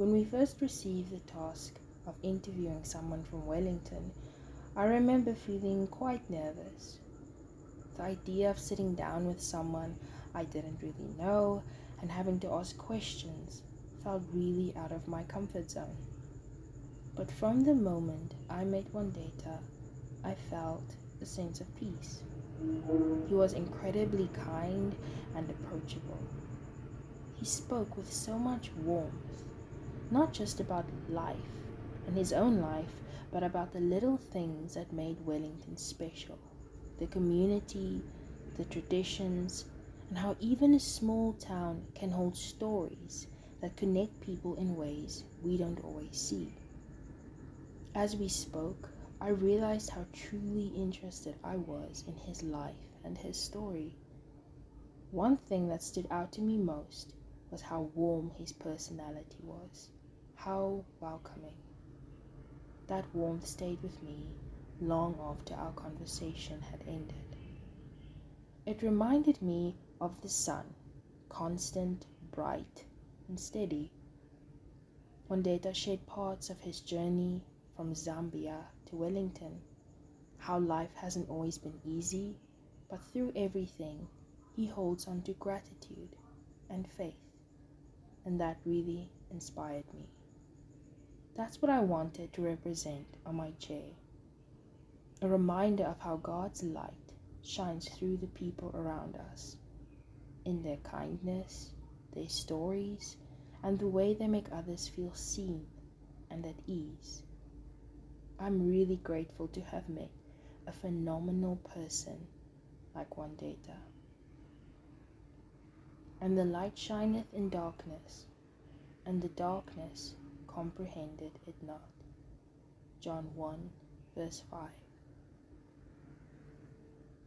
When we first received the task of interviewing someone from Wellington, I remember feeling quite nervous. The idea of sitting down with someone I didn't really know and having to ask questions felt really out of my comfort zone. But from the moment I met Wandeta, I felt a sense of peace. He was incredibly kind and approachable. He spoke with so much warmth, not just about life and his own life, but about the little things that made Wellington special the community, the traditions, and how even a small town can hold stories that connect people in ways we don't always see. As we spoke, I realized how truly interested I was in his life and his story. One thing that stood out to me most was how warm his personality was, how welcoming. That warmth stayed with me long after our conversation had ended. It reminded me of the sun, constant, bright, and steady. Wandeta shared parts of his journey from Zambia to Wellington, how life hasn't always been easy, but through everything, he holds on to gratitude and faith, and that really inspired me. That's what I wanted to represent on my chair. A reminder of how God's light shines through the people around us, in their kindness, their stories, and the way they make others feel seen and at ease. I'm really grateful to have met a phenomenal person like Wandeta. And the light shineth in darkness, and the darkness comprehended it not. John 1, verse 5.